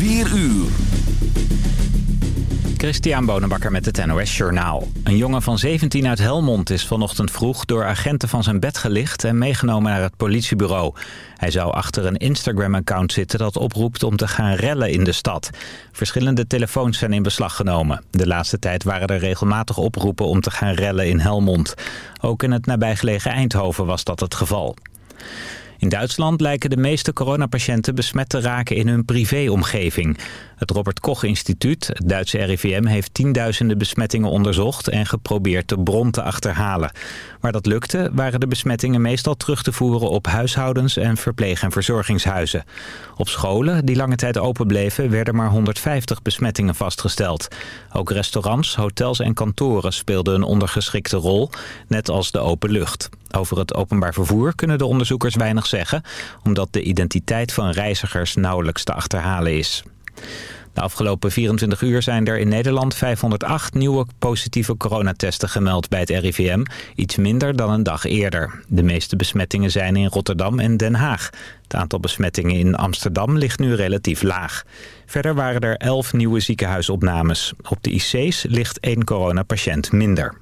4 uur. Christian Bonenbakker met het NOS Journaal. Een jongen van 17 uit Helmond is vanochtend vroeg door agenten van zijn bed gelicht en meegenomen naar het politiebureau. Hij zou achter een Instagram-account zitten dat oproept om te gaan rellen in de stad. Verschillende telefoons zijn in beslag genomen. De laatste tijd waren er regelmatig oproepen om te gaan rellen in Helmond. Ook in het nabijgelegen Eindhoven was dat het geval. In Duitsland lijken de meeste coronapatiënten besmet te raken in hun privéomgeving. Het Robert Koch Instituut, het Duitse RIVM, heeft tienduizenden besmettingen onderzocht en geprobeerd de bron te achterhalen. Waar dat lukte, waren de besmettingen meestal terug te voeren op huishoudens en verpleeg- en verzorgingshuizen. Op scholen, die lange tijd open bleven, werden maar 150 besmettingen vastgesteld. Ook restaurants, hotels en kantoren speelden een ondergeschikte rol, net als de open lucht. Over het openbaar vervoer kunnen de onderzoekers weinig zeggen... omdat de identiteit van reizigers nauwelijks te achterhalen is. De afgelopen 24 uur zijn er in Nederland 508 nieuwe positieve coronatesten gemeld bij het RIVM. Iets minder dan een dag eerder. De meeste besmettingen zijn in Rotterdam en Den Haag. Het aantal besmettingen in Amsterdam ligt nu relatief laag. Verder waren er 11 nieuwe ziekenhuisopnames. Op de IC's ligt één coronapatiënt minder.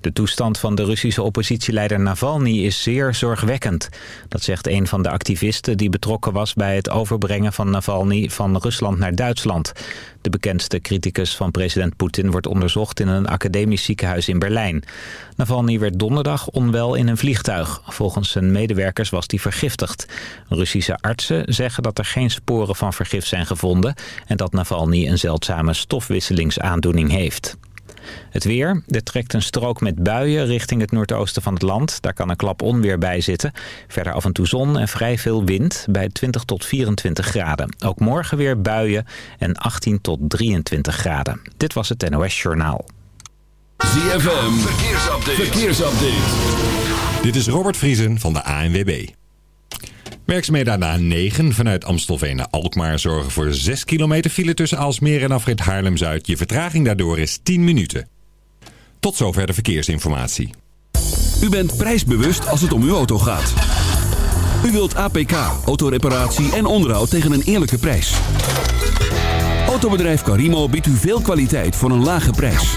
De toestand van de Russische oppositieleider Navalny is zeer zorgwekkend. Dat zegt een van de activisten die betrokken was bij het overbrengen van Navalny van Rusland naar Duitsland. De bekendste criticus van president Poetin wordt onderzocht in een academisch ziekenhuis in Berlijn. Navalny werd donderdag onwel in een vliegtuig. Volgens zijn medewerkers was hij vergiftigd. Russische artsen zeggen dat er geen sporen van vergif zijn gevonden... en dat Navalny een zeldzame stofwisselingsaandoening heeft. Het weer. Er trekt een strook met buien richting het noordoosten van het land. Daar kan een klap onweer bij zitten. Verder af en toe zon en vrij veel wind bij 20 tot 24 graden. Ook morgen weer buien en 18 tot 23 graden. Dit was het NOS Journaal. ZFM. Verkeersupdate. Verkeersupdate. Dit is Robert Vriesen van de ANWB. Werkzaamheden aan de 9 vanuit Amstelveen naar Alkmaar zorgen voor 6 kilometer file tussen Alsmeer en afrit Haarlem-Zuid. Je vertraging daardoor is 10 minuten. Tot zover de verkeersinformatie. U bent prijsbewust als het om uw auto gaat. U wilt APK, autoreparatie en onderhoud tegen een eerlijke prijs. Autobedrijf Carimo biedt u veel kwaliteit voor een lage prijs.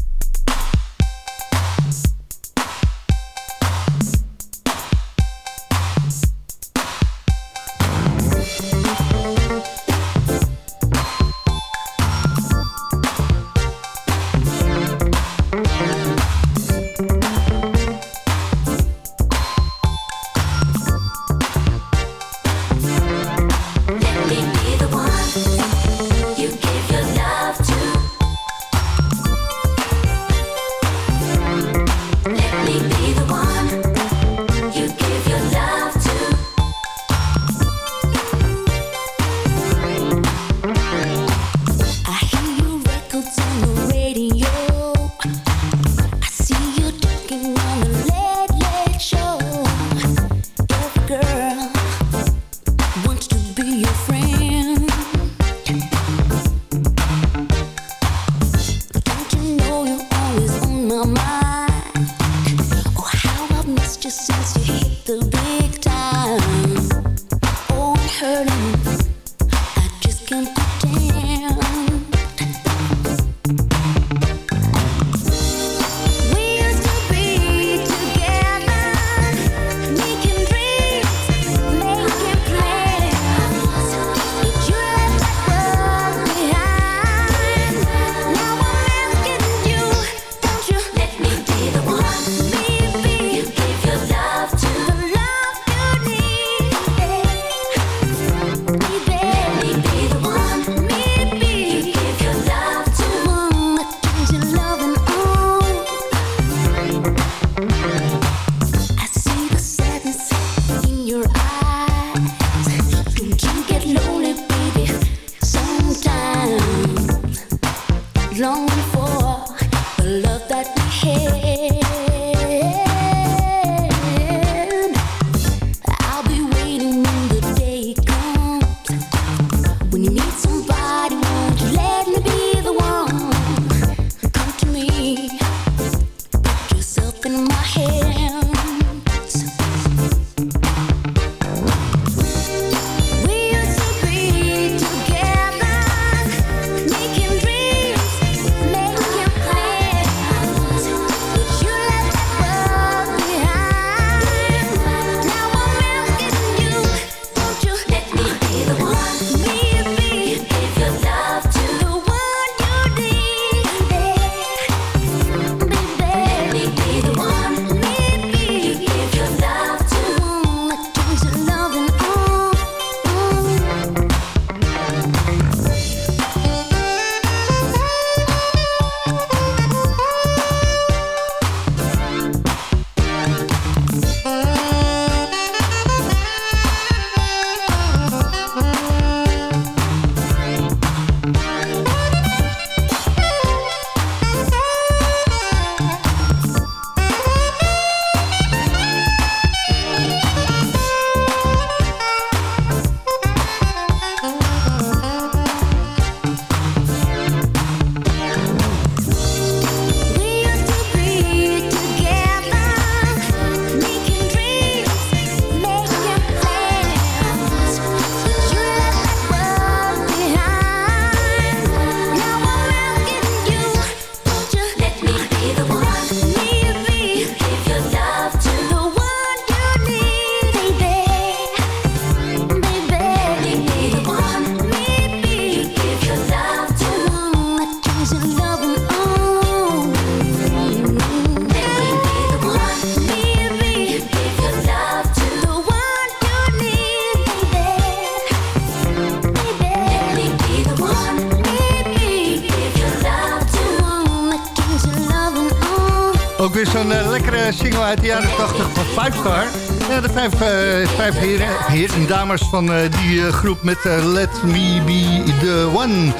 Uit de jaren 80 van Five Star. Ja, de vijf, eh, vijf heren, heren en dames van eh, die eh, groep met Let Me Be The One.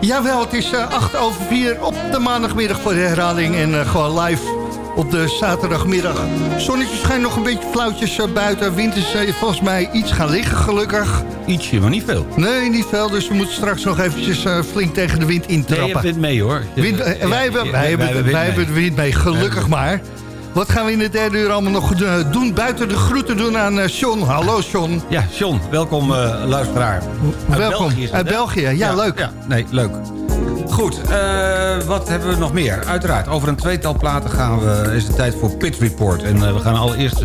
Jawel, het is eh, 8 over 4 op de maandagmiddag voor de herhaling en gewoon live op de zaterdagmiddag. Zonnetje schijnt nog een beetje flauwtjes buiten. Wind is volgens mij iets gaan liggen, gelukkig. Ietsje, maar niet veel. Nee, niet veel, dus we moeten straks nog eventjes flink tegen de wind Nee, je intrappen. hebt wind mee hoor. Wind, wij, hebben, wij, hebben, wij hebben de wind mee, gelukkig maar. Wat gaan we in de derde uur allemaal nog eh, doen? Buiten de groeten doen aan eh John. Hallo John. Ja, John, welkom eh, luisteraar. Uit Welkom. België Uit? België, ja, leuk. Ja, nee, leuk. Goed, eh, wat hebben we nog meer? Uiteraard, over een tweetal platen gaan we, is het tijd voor Pit Report. En eh, we gaan allereerst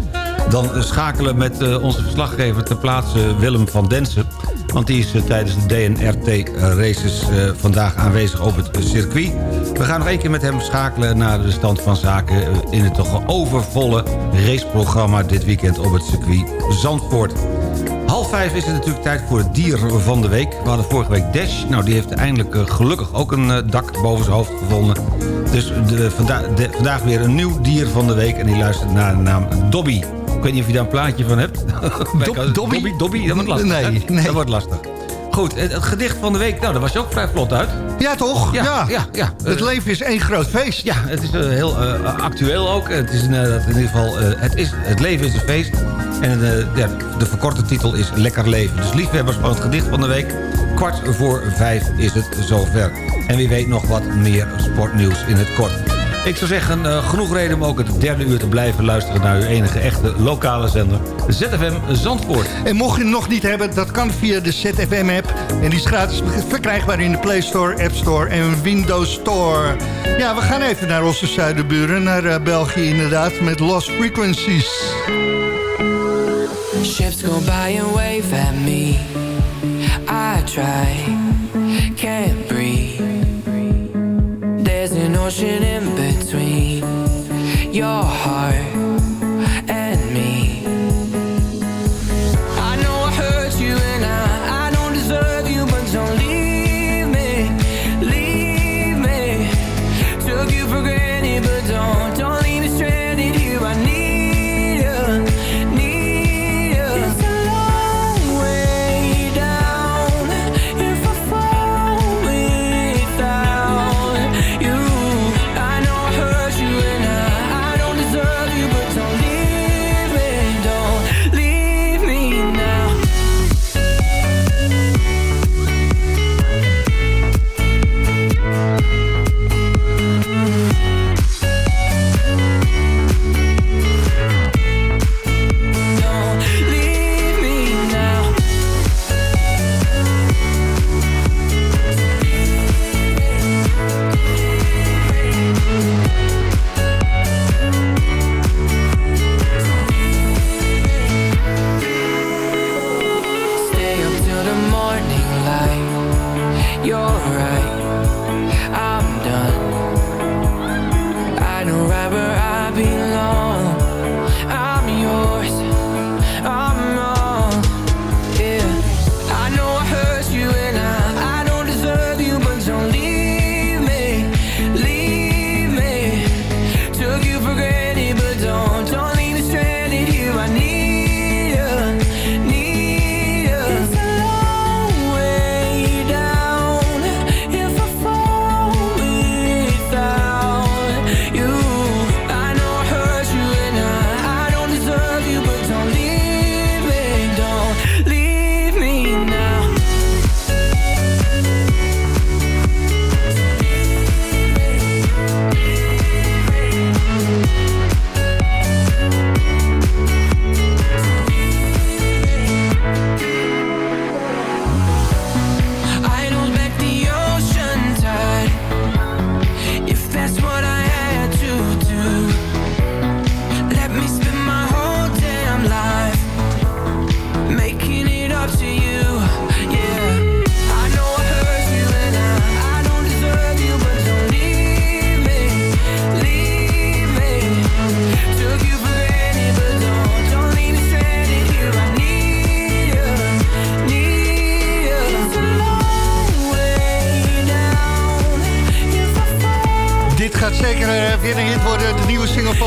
dan schakelen met eh, onze verslaggever ter plaatse Willem van Densen. Want die is eh, tijdens de DNRT-races eh, vandaag aanwezig op het circuit. We gaan nog één keer met hem schakelen naar de stand van zaken... eh, in het toch overvolle raceprogramma dit weekend op het circuit Zandvoort. Half vijf is het natuurlijk tijd voor het dier van de week. We hadden vorige week Dash. Nou, die heeft eindelijk gelukkig ook een dak boven zijn hoofd gevonden. Dus de- vandaag weer een nieuw dier van de week. En die luistert naar de naam Dobby. Ik weet niet of je daar een plaatje van hebt. Dobby? Dobby? Dobby, dat wordt lastig. Nee. Dat wordt lastig. Goed, het, het gedicht van de week, nou, daar was je ook vrij vlot uit. Ja, toch? Ja, ja, ja. Het Eh, leven is één groot feest. Ja, het is eh, heel eh, actueel ook. Het is in ieder geval, het, is, het leven is een feest. En ja, de verkorte titel is Lekker Leven. Dus liefhebbers van het gedicht van de week. Kwart voor vijf is het zover. En wie weet nog wat meer sportnieuws in het kort. Ik zou zeggen, eh, genoeg reden om ook het derde uur te blijven luisteren... naar uw enige echte lokale zender, ZFM Zandvoort. En mocht je het nog niet hebben, dat kan via de ZFM-app. En die is gratis verkrijgbaar in de Play Store, App Store en Windows Store. Ja, we gaan even naar onze zuidenburen, naar eh, België inderdaad... met Lost Frequencies. Ships go by and wave at me. I try, can't breathe. There's an ocean in bed. your heart.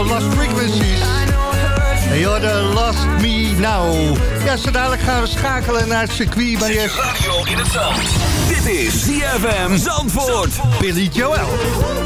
Soul, Lost Frequencies. You're the last Me Now. Ja, zo dadelijk gaan we schakelen naar het circuit. Maar radio in het zand. Dit is ZFM Zandvoort. Billy Joel.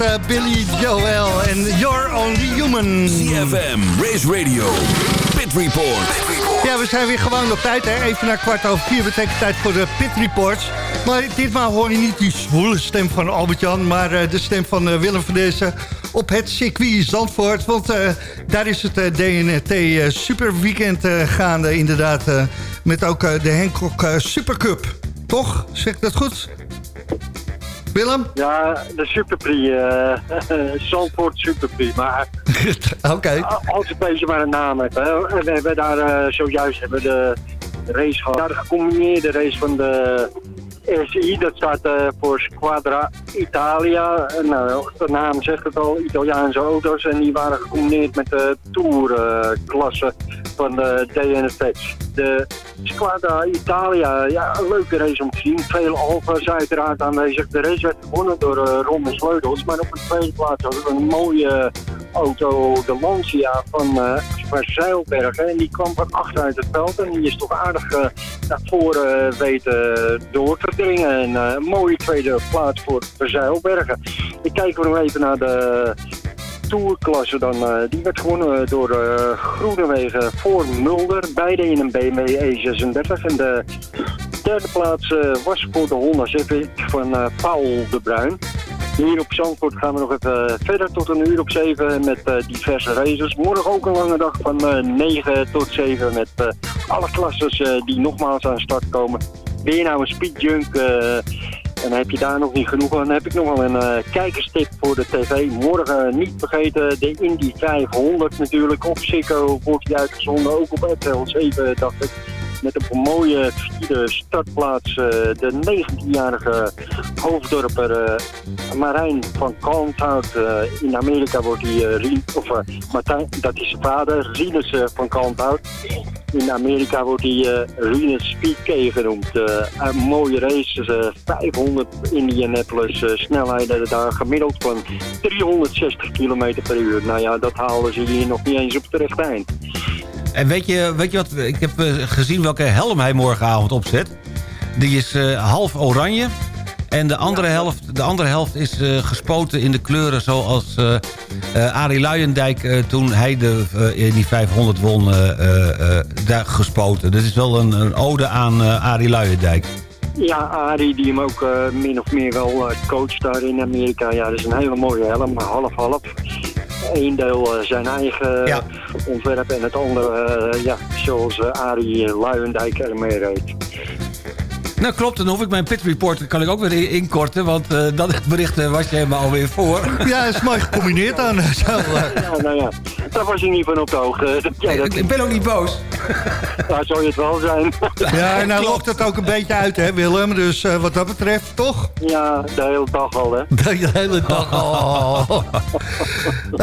Was eh, Billy Joel en You're Only Human. CFM, Race Radio, Pit Report. Ja, we zijn weer gewoon op tijd. Hè? Even naar kwart over vier betekent tijd voor de Pit Reports. Maar ditmaal hoor je niet die zwoele stem van Albert-Jan... maar eh, de stem van eh, Willem van Dezen op het circuit Zandvoort. Want daar is het DNT Super Weekend gaande inderdaad. met ook de Hancock eh, Super Cup. Toch? Zeg ik dat goed? Willem? Ja, de Superprix, eh Zandvoort Superprix. Maar Oké. als een beetje maar een naam heeft. Hè. En We hebben daar eh, zojuist hebben de race gehad. Ja, de gecombineerde race van de RCI, dat staat eh, voor Squadra Italia. Nou, de naam zegt het al, Italiaanse auto's. En die waren gecombineerd met de Tourklasse van de DNFX. De Squadra Italia, ja, een leuke race om te zien. Veel alfa's uiteraard aanwezig. De race werd gewonnen door eh Ron de Sleutels. Maar op de tweede plaats hadden we een mooie auto, de Lancia van, eh van Zeilbergen. En die kwam van achteruit het veld en die is toch aardig eh, naar voren weten door te dringen. En eh, een mooie tweede plaats voor Zeilbergen. Ik kijk nog even naar de tourklasse dan. eh, die werd gewonnen door eh Groenewegen voor Mulder. Beide in een BMW E36. En de derde plaats eh, was voor de Honda Civic van eh, Paul de Bruin. Hier op Zandvoort gaan we nog even verder tot een uur op 7 met eh, diverse races. Morgen ook een lange dag van eh 9 tot 7 met eh, alle klasses eh, die nogmaals aan start komen. Ben je nou een speedjunk eh, en heb je daar nog niet genoeg van, dan heb ik nog wel een eh, kijkerstip voor de tv. Morgen eh, niet vergeten de Indy 500 natuurlijk. Op Ziggo wordt die uitgezonden, ook op RTL 7 dacht ik. Met een mooie startplaats eh, de 19-jarige hoofddorper eh, Marijn van Kalmthout. Eh, in Amerika wordt hij, of Martijn, dat is zijn vader, Rinus van Kalmthout. In Amerika wordt hij eh Rinus Speedkay genoemd. Een mooie race, eh, 500 Indianapolis eh, snelheden daar gemiddeld van 360 km per uur. Nou ja, dat halen ze hier nog niet eens op het rechte eind. En weet je, weet je wat? Ik heb eh, gezien welke helm hij morgenavond opzet. Die is eh, half oranje. En de andere, helft, de andere helft is eh, gespoten in de kleuren zoals eh, Arie Luijendijk... toen hij de, in die 500 won, daar gespoten. Dit is wel een, een ode aan Arie Luijendijk. Ja, Arie die hem ook min of meer wel coacht daar in Amerika. Ja, dat is een hele mooie helm, half-half. Eén deel eh, zijn eigen Ja. ontwerp en het andere, eh, ja, zoals eh, Arie Luijendijk ermee reed. Nou klopt, dan hoef ik mijn pit report kan ik ook weer in- inkorten... want eh, dat bericht eh, was je helemaal alweer voor. Ja, is mooi gecombineerd eh. Ja, nou ja, daar was ik niet van op de hoogte. Dat, ik, ik ben ook niet boos. daar zou je het wel zijn. Ja, en nou lokt het ook een beetje uit, hè Willem? Dus eh, wat dat betreft, toch? ja, de hele dag al, hè. De hele dag al.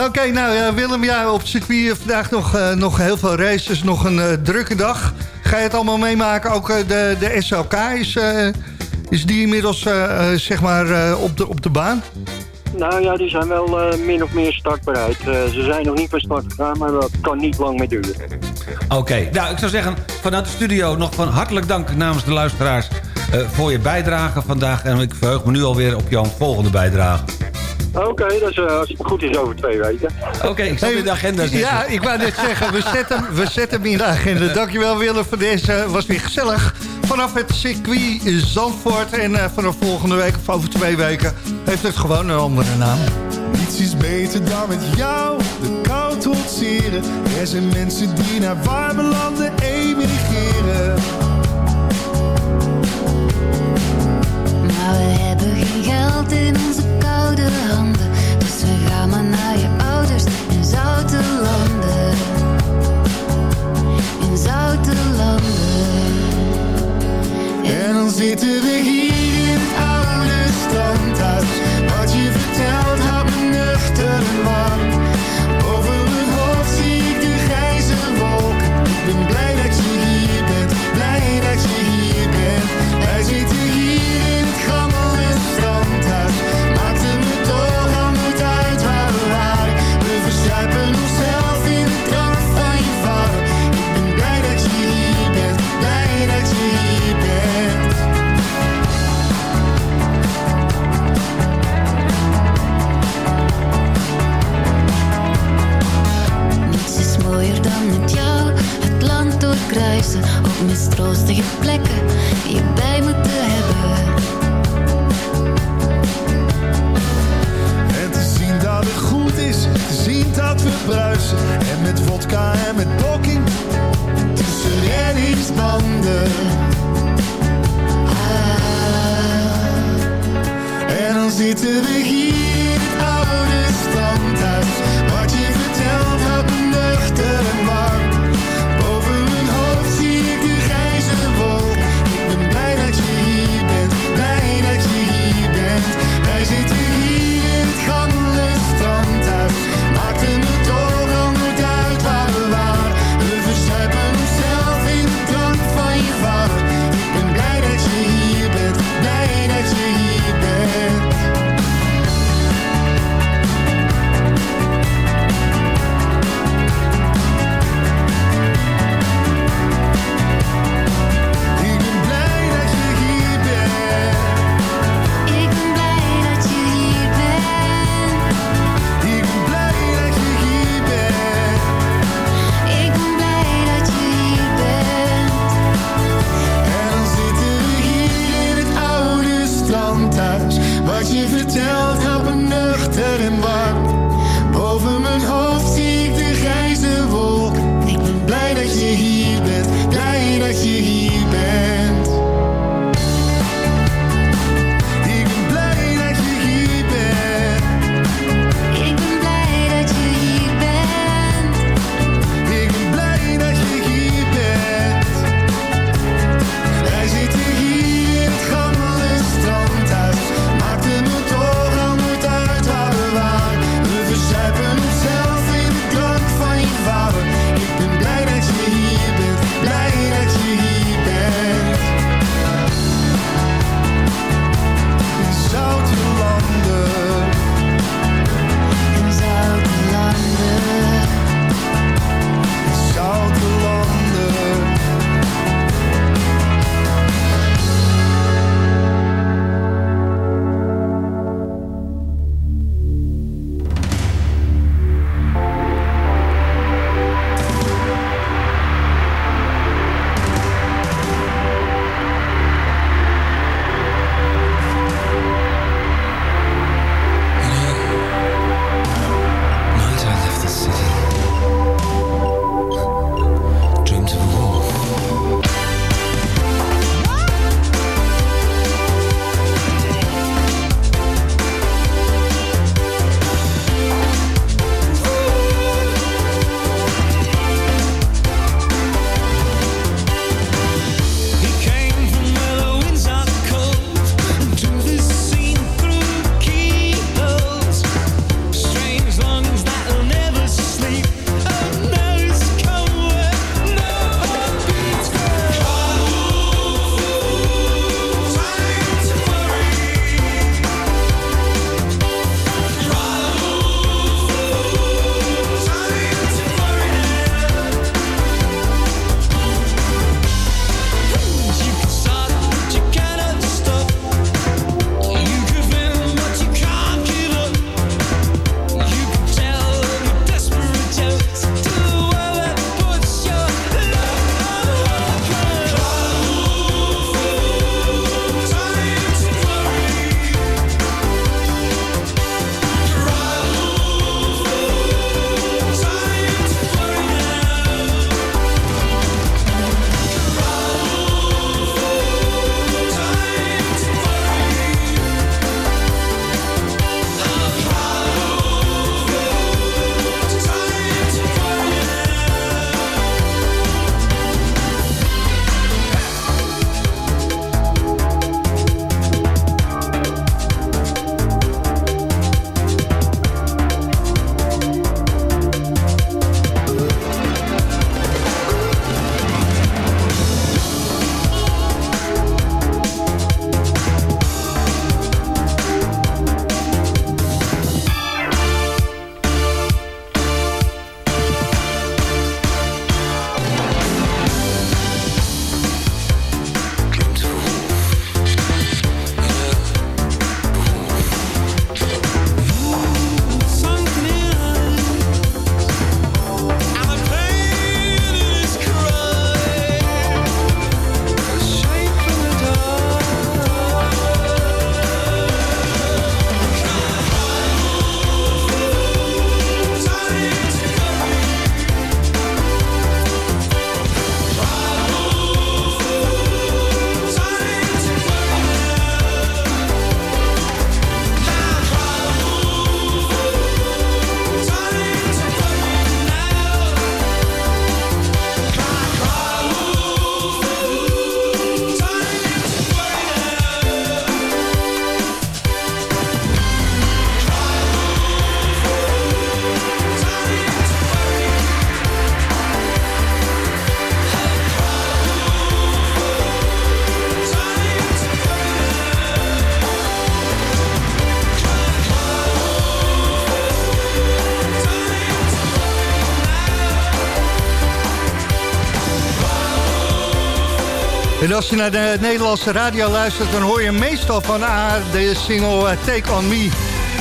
Oké, nou ja, Willem, ja, op het circuit vandaag nog, eh, nog heel veel races, nog een drukke dag. Ga je het allemaal meemaken? Ook de, de SLK, is, is die inmiddels zeg maar op, de, op de baan? Nou ja, die zijn wel eh, min of meer startbereid. Eh, ze zijn nog niet van start gegaan, maar dat kan niet lang meer duren. Oké, nou ik zou zeggen vanuit de studio nog van hartelijk dank namens de luisteraars eh, voor je bijdrage vandaag. En ik verheug me nu alweer op jouw volgende bijdrage. Oké, dat is, eh, als het goed is over twee weken. Oké, ik zal in de agenda zetten. Ja, ik wou net zeggen, we zetten, hem- we zetten hem in de agenda. Dankjewel Willem voor deze, was weer gezellig. Vanaf het circuit Zandvoort en eh, vanaf volgende week of over twee weken heeft het gewoon een andere naam. Niets is beter dan met jou de kou trotseren. Er zijn mensen die naar warme landen emigreren. In onze koude handen. Dus we gaan maar naar je ouders in zoute landen. In zoute landen. En dan zitten we hier in het oude standhuis. Wat je vertelt houdt me nuchter man. Over het hoofd zie ik de grijze wolken. Ik ben blij als je naar de Nederlandse radio luistert... dan hoor je meestal van ah, de single eh, Take On Me.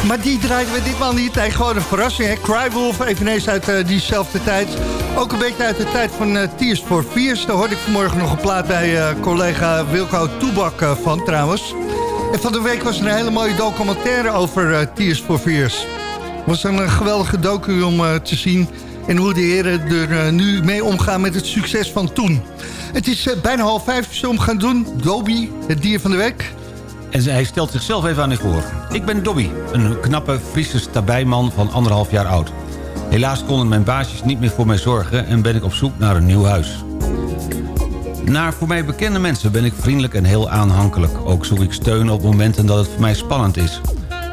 Maar die draaiden we ditmaal niet. Nee, gewoon een verrassing. Hè? Crywolf, eveneens uit eh, diezelfde tijd. Ook een beetje uit de tijd van eh, Tears for Fears. Daar hoorde ik vanmorgen nog een plaat bij collega Wilco Toebak van trouwens. En van de week was er een hele mooie documentaire over Tears for Fears. Het was een geweldige docu om te zien... en hoe de heren er nu mee omgaan met het succes van toen. Het is eh, bijna half vijf, zullen we gaan doen? Dobby, het dier van de week. En hij stelt zichzelf even aan u voor. Ik ben Dobby, een knappe Friese stabijman van anderhalf jaar oud. Helaas konden mijn baasjes niet meer voor mij zorgen... en ben ik op zoek naar een nieuw huis. Naar voor mij bekende mensen ben ik vriendelijk en heel aanhankelijk. Ook zoek ik steun op momenten dat het voor mij spannend is.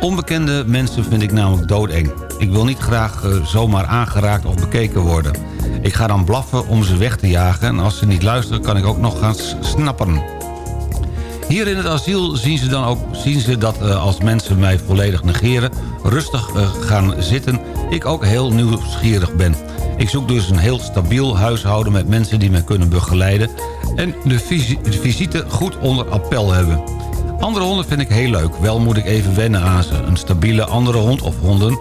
Onbekende mensen vind ik namelijk doodeng. Ik wil niet graag eh, zomaar aangeraakt of bekeken worden. Ik ga dan blaffen om ze weg te jagen... en als ze niet luisteren kan ik ook nog gaan snappen. Hier in het asiel zien ze, dan ook, zien ze dat eh, als mensen mij volledig negeren... rustig eh, gaan zitten, ik ook heel nieuwsgierig ben. Ik zoek dus een heel stabiel huishouden met mensen die mij kunnen begeleiden... en de, de visite goed onder appel hebben. Andere honden vind ik heel leuk, wel moet ik even wennen aan ze. Een stabiele andere hond of honden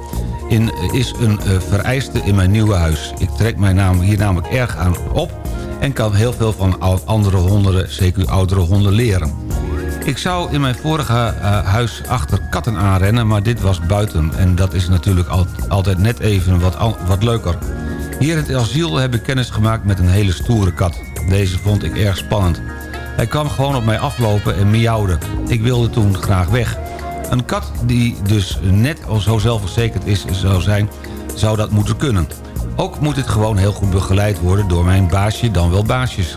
in, is een eh, vereiste in mijn nieuwe huis. Ik trek mij naam, hier namelijk erg aan op... en kan heel veel van andere honden, zeker oudere honden, leren. Ik zou in mijn vorige eh, huis achter katten aanrennen, maar dit was buiten. En dat is natuurlijk al- altijd net even wat, wat leuker. Hier in het asiel heb ik kennis gemaakt met een hele stoere kat. Deze vond ik erg spannend. Hij kwam gewoon op mij aflopen en miauwde. Ik wilde toen graag weg. Een kat die dus net al zo zelfverzekerd is zou zijn, zou dat moeten kunnen. Ook moet dit gewoon heel goed begeleid worden door mijn baasje dan wel baasjes.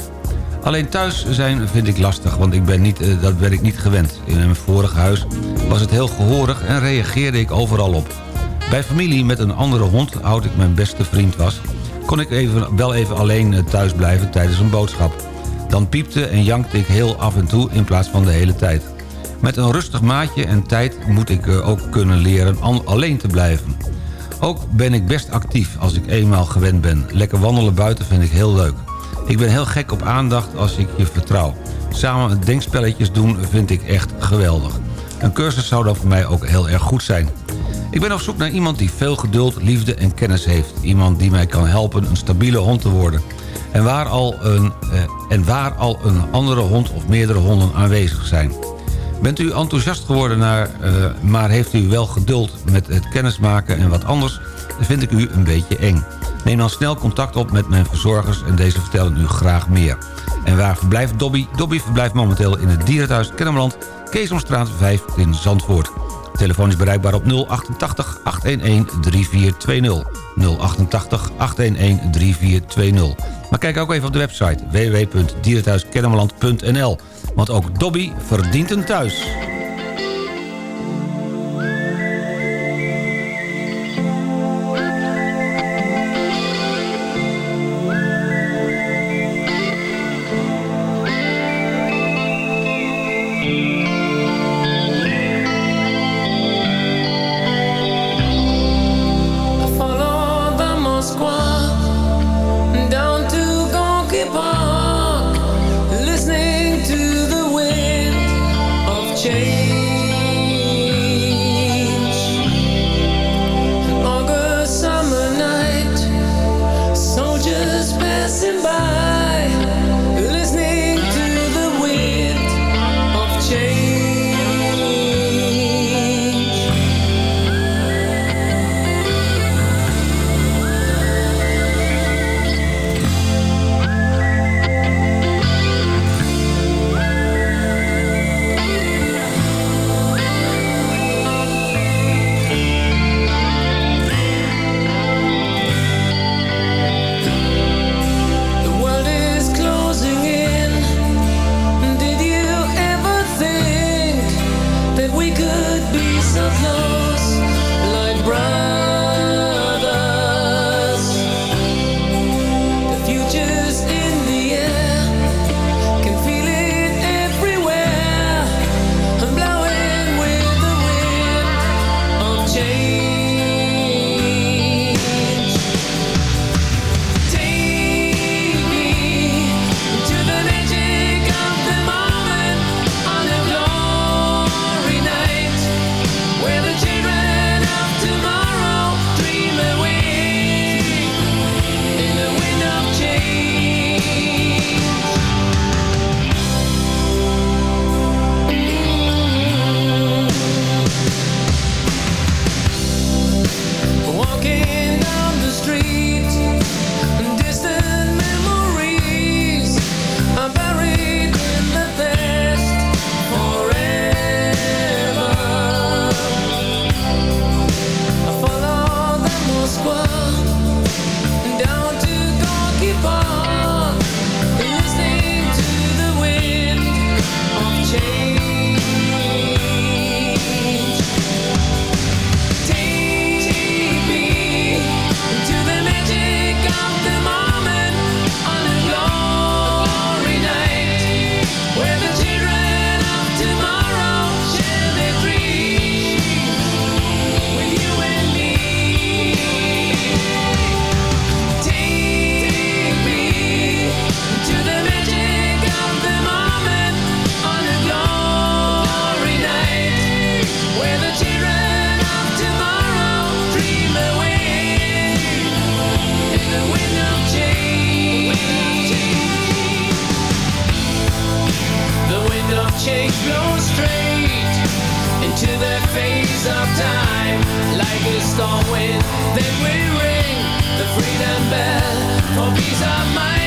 Alleen thuis zijn vind ik lastig, want ik ben niet, eh, dat ben ik niet gewend. In mijn vorige huis was het heel gehoorig en reageerde ik overal op. Bij familie met een andere hond, houd ik mijn beste vriend was... kon ik even, wel even alleen eh, thuis blijven tijdens een boodschap. Dan piepte en jankte ik heel af en toe in plaats van de hele tijd. Met een rustig maatje en tijd moet ik eh, ook kunnen leren alleen te blijven. Ook ben ik best actief als ik eenmaal gewend ben. Lekker wandelen buiten vind ik heel leuk. Ik ben heel gek op aandacht als ik je vertrouw. Samen denkspelletjes doen vind ik echt geweldig. Een cursus zou dan voor mij ook heel erg goed zijn. Ik ben op zoek naar iemand die veel geduld, liefde en kennis heeft. Iemand die mij kan helpen een stabiele hond te worden. En waar al een, eh, en waar al een andere hond of meerdere honden aanwezig zijn. Bent u enthousiast geworden, naar, eh, maar heeft u wel geduld met het kennismaken en wat anders... vind ik u een beetje eng. Neem dan snel contact op met mijn verzorgers en deze vertellen u graag meer. En waar verblijft Dobby? Dobby verblijft momenteel in het dierenthuis Kennemerland... Keesomstraat 5 in Zandvoort. Telefoon is bereikbaar op 088 811 3420. 088 811 3420. Maar kijk ook even op de website www.dierenthuiskennemerland.nl. Want ook Dobby verdient een thuis. Bell for peace of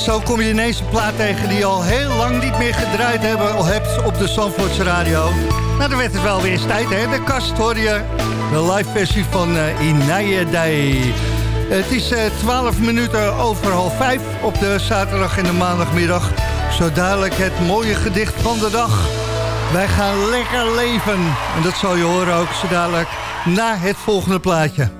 zo kom je ineens een plaat tegen die je al heel lang niet meer gedraaid hebben, hebt op de Zandvoortse radio. Nou, dan werd het wel weer eens tijd, hè? De kast hoor je, de live versie van uh, Day. Het is eh 12 minuten over half 5 op de zaterdag en de maandagmiddag. Zo dadelijk het mooie gedicht van de dag. Wij gaan lekker leven. En dat zal je horen ook zo dadelijk na het volgende plaatje.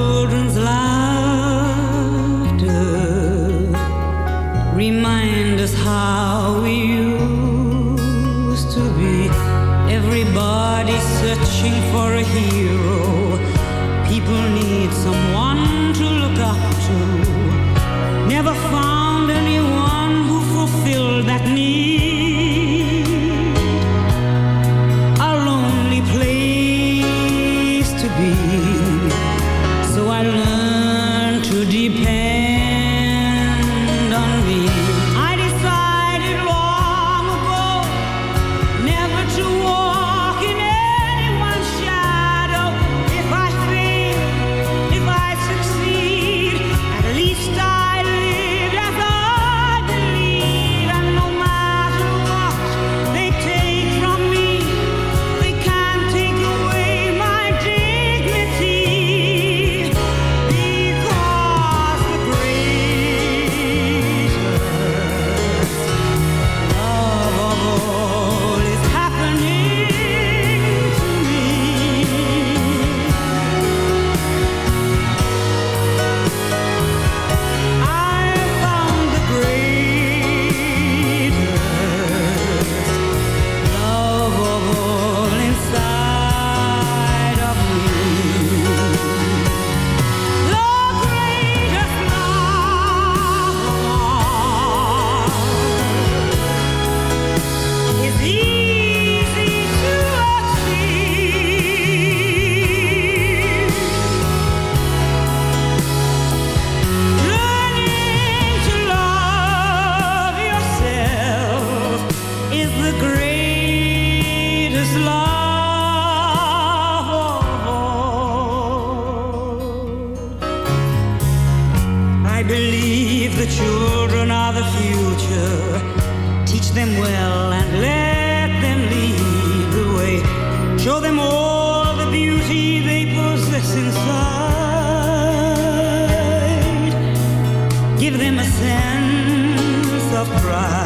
how we used to be. Searching for a hero. People need someone to look up to. Never found anyone who fulfilled that need. A lonely place to be. Right.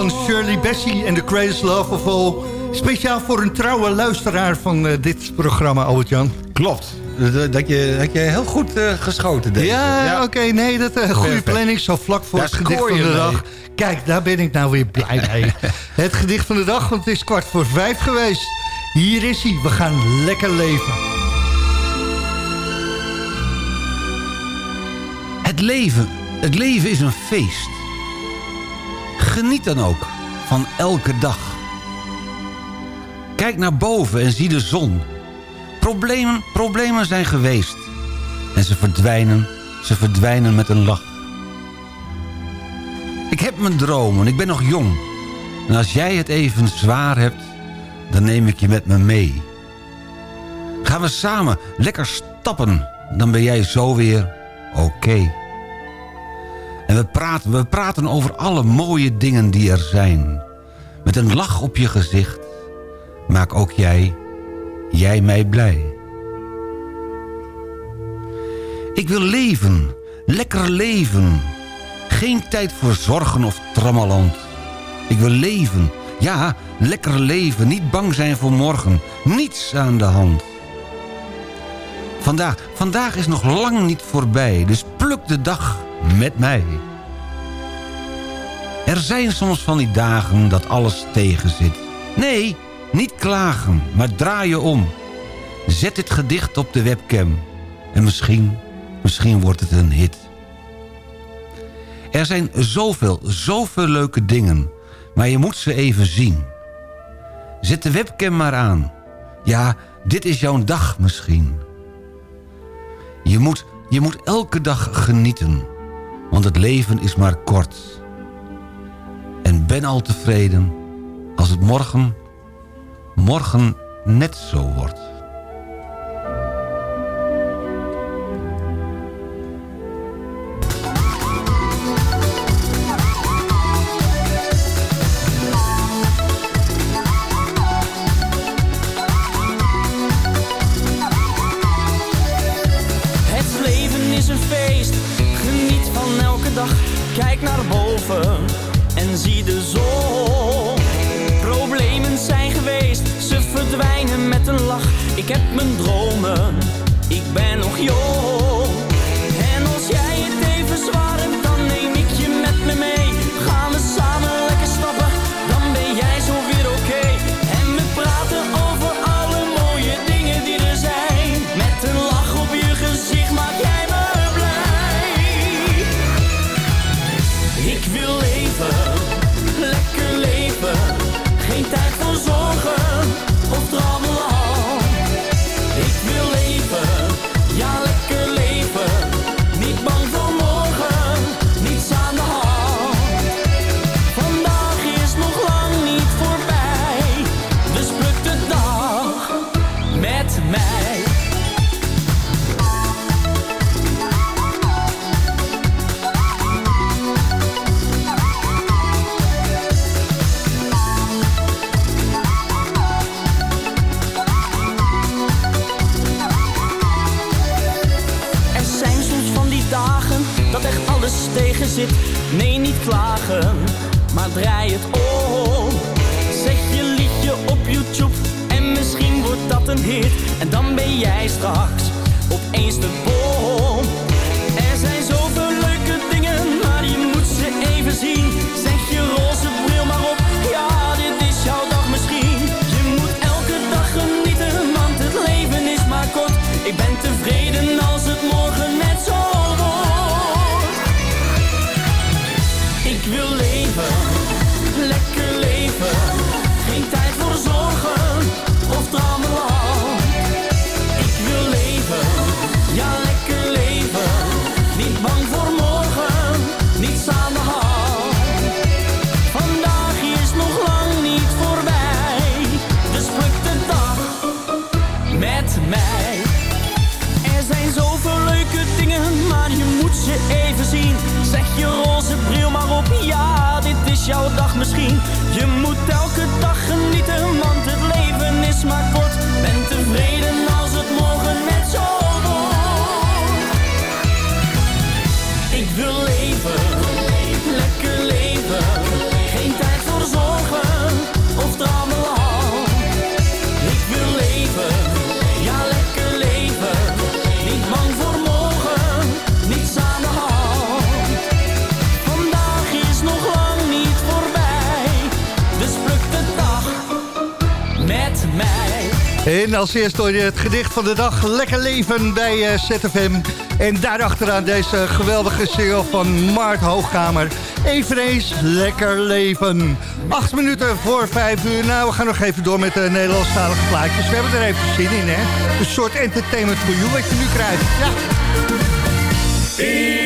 Van Shirley Bessie en The Greatest Love of All. Speciaal voor een trouwe luisteraar van eh, dit programma, Albert-Jan. Klopt. Dat, je, dat je heel goed eh, geschoten deze. Ja, oké, nee, dat uh, goede Perfect. planning. Zo vlak voor Daar het gedicht van de mee. dag. Kijk, daar ben ik nou weer blij mee. het gedicht van de dag, want het is kwart voor vijf geweest. Hier is hij, we gaan lekker leven. Het leven, het leven is een feest. Geniet dan ook van elke dag. Kijk naar boven en zie de zon. Problemen, problemen zijn geweest. En ze verdwijnen, ze verdwijnen met een lach. Ik heb mijn dromen, ik ben nog jong. En als jij het even zwaar hebt, dan neem ik je met me mee. Gaan we samen lekker stappen, dan ben jij zo weer oké. En we praten, we praten over alle mooie dingen die er zijn. Met een lach op je gezicht maak ook jij, jij mij blij. Ik wil leven, lekker leven. Geen tijd voor zorgen of trammeland. Ik wil leven, ja, lekker leven. Niet bang zijn voor morgen, niets aan de hand. Vandaag, vandaag is nog lang niet voorbij, dus pluk de dag met mij. Er zijn soms van die dagen dat alles tegenzit. Nee, niet klagen, maar draai je om. Zet dit gedicht op de webcam. En misschien, misschien wordt het een hit. Er zijn zoveel, zoveel leuke dingen. Maar je moet ze even zien. Zet de webcam maar aan. Ja, dit is jouw dag misschien. Je moet, je moet elke dag genieten. Want het leven is maar kort. En ben al tevreden als het morgen, morgen net zo wordt. Kijk naar boven en zie de zon. Problemen zijn geweest, ze verdwijnen met een lach. Ik heb mijn dromen, ik ben nog jong. En als jij het even zwaar En als eerst door het gedicht van de dag Lekker Leven bij eh, ZFM. En daarachteraan deze geweldige single van Mart Hoogkamer. Eveneens Lekker Leven. Acht minuten voor vijf uur. Nou, we gaan nog even door met de Nederlandstalige plaatjes. We hebben er even zin in, hè. Een soort entertainment voor you wat je nu krijgt. Ja.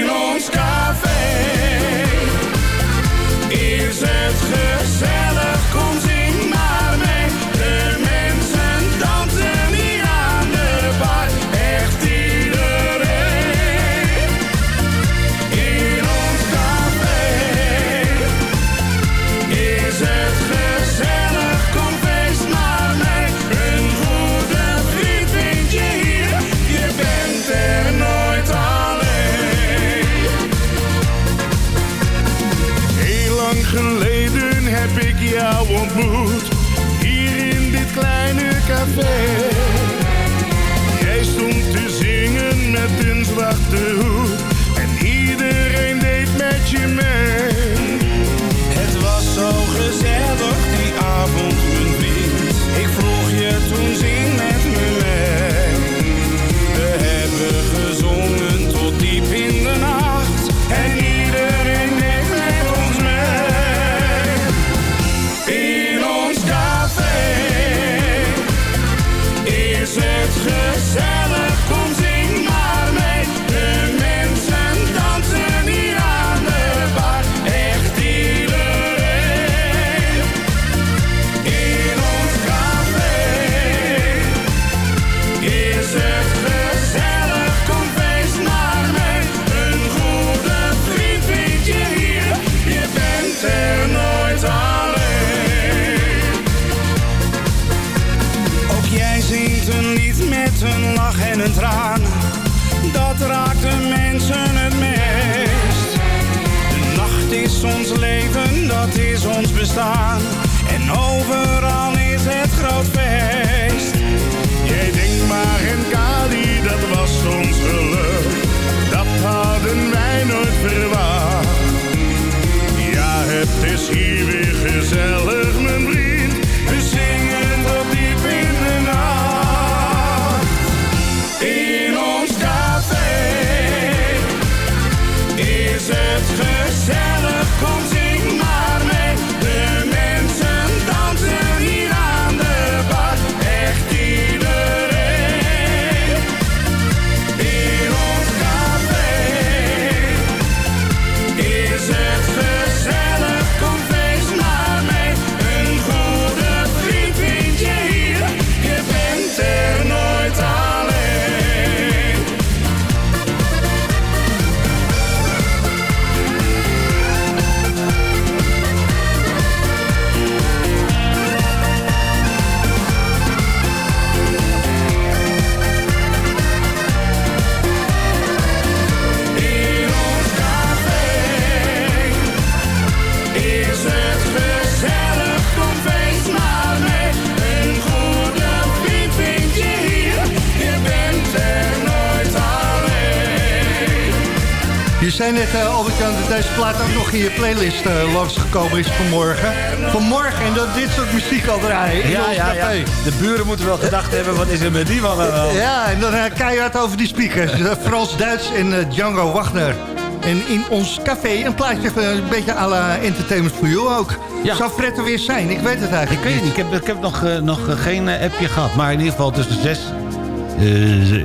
In je playlist eh, langsgekomen is vanmorgen. Vanmorgen en dat dit soort muziek al draaien in Ja, ons ja, ja. café. De buren moeten wel gedacht hebben, wat is er met die man hand? Ja, en dan eh, keihard over die speakers. Eh, Frans Duits en Django Wagner. En in ons café een plaatje een beetje à la Entertainment for You ook. Zou Fred er weer zijn? Ik weet het eigenlijk Ik weet het niet. Ik heb, ik heb nog, nog geen appje gehad. Maar in ieder geval tussen 6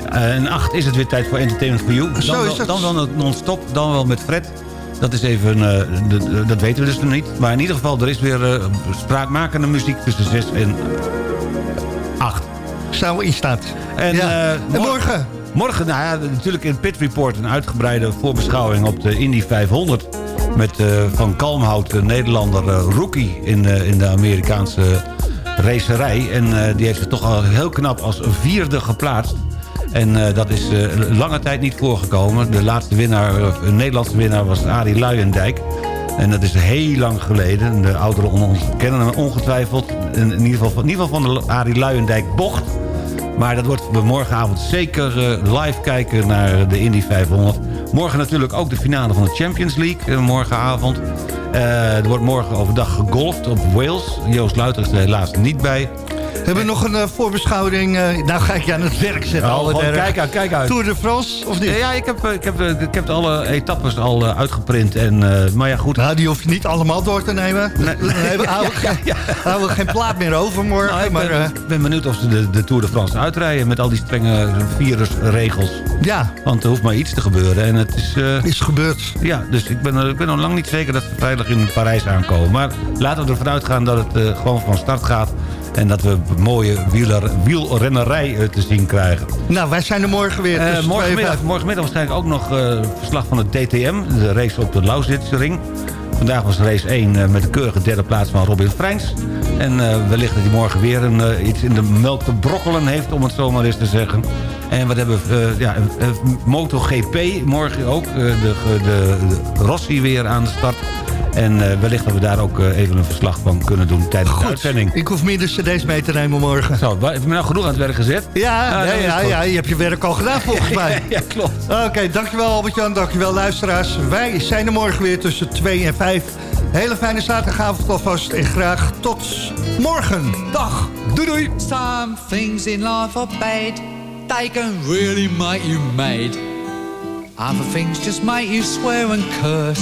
en 8 is het weer tijd voor Entertainment for You. Dan Zo is wel, het. Dan wel non-stop, dan wel met Fred. Dat is even, de- dat weten we dus nog niet. Maar in ieder geval, er is weer eh, spraakmakende muziek tussen 6 en 8. Staan we in staat. En, Ja. eh, En morgen? Morgen, nou ja, natuurlijk in Pit Report een uitgebreide voorbeschouwing op de Indy 500. Met Van Kalmhout, de Nederlander rookie in, in de Amerikaanse racerij. En die heeft zich toch al heel knap als vierde geplaatst. En eh, dat is eh, lange tijd niet voorgekomen. De laatste winnaar, eh, een Nederlandse winnaar was Arie Luijendijk. En dat is heel lang geleden. De ouderen onder ons kennen hem ongetwijfeld. In, ieder, geval, in ieder geval van de Arie Luijendijk bocht. Maar dat wordt we morgenavond zeker eh, live kijken naar de Indy 500. Morgen natuurlijk ook de finale van de Champions League. eh, morgenavond. Eh, er wordt morgen overdag gegolfd op Wales. Joost Luiter is er helaas niet bij. Hebben we nog een eh, voorbeschouwing? eh, nou ga ik je aan het werk zetten. Oh, kijk uit, kijk uit. Tour de France, of niet? Ja, ja, ik heb, eh, ik heb, ik heb alle etappes al uitgeprint. En, maar ja, goed. Nou, die hoef je niet allemaal door te nemen. Nee. Houden we geen- houden we geen plaat meer over morgen. Nou, ik maar, ben, ik ben benieuwd of ze de, de Tour de France uitrijden... met al die strenge virusregels. Ja. Want er hoeft maar iets te gebeuren. En het is... is gebeurd. Ja, dus ik ben, ik ben nog lang niet zeker dat we veilig in Parijs aankomen. Maar laten we ervan uitgaan dat het gewoon van start gaat... en dat we mooie wieler, wielrennerij eh, te zien krijgen. nou, wij zijn er morgen weer. En morgenmiddag, morgenmiddag waarschijnlijk ook nog eh, verslag van het DTM. De race op de Lausitzring. Vandaag was race 1 eh, met de keurige derde plaats van Robin Freins. En wellicht dat hij morgen weer een, iets in de melk te brokkelen heeft, om het zo maar eens te zeggen. En wat hebben we? ja, MotoGP, morgen ook. de, de, de Rossi weer aan de start. En eh, wellicht dat we daar ook eh, even een verslag van kunnen doen tijdens de uitzending. ik hoef minder cd's mee te nemen morgen. Zo, heb je me nou genoeg aan het werk gezet? Ja, Ah, nee, is ja, goed. ja, je hebt je werk al gedaan volgens mij. ja, klopt. Oké, dankjewel Albert-Jan, dankjewel luisteraars. Wij zijn er morgen weer tussen 2 en 5. Hele fijne zaterdagavond alvast en graag tot morgen. Dag, doei doei. Some things in life are bad. They can really make you mad. Other things just make you swear and curse.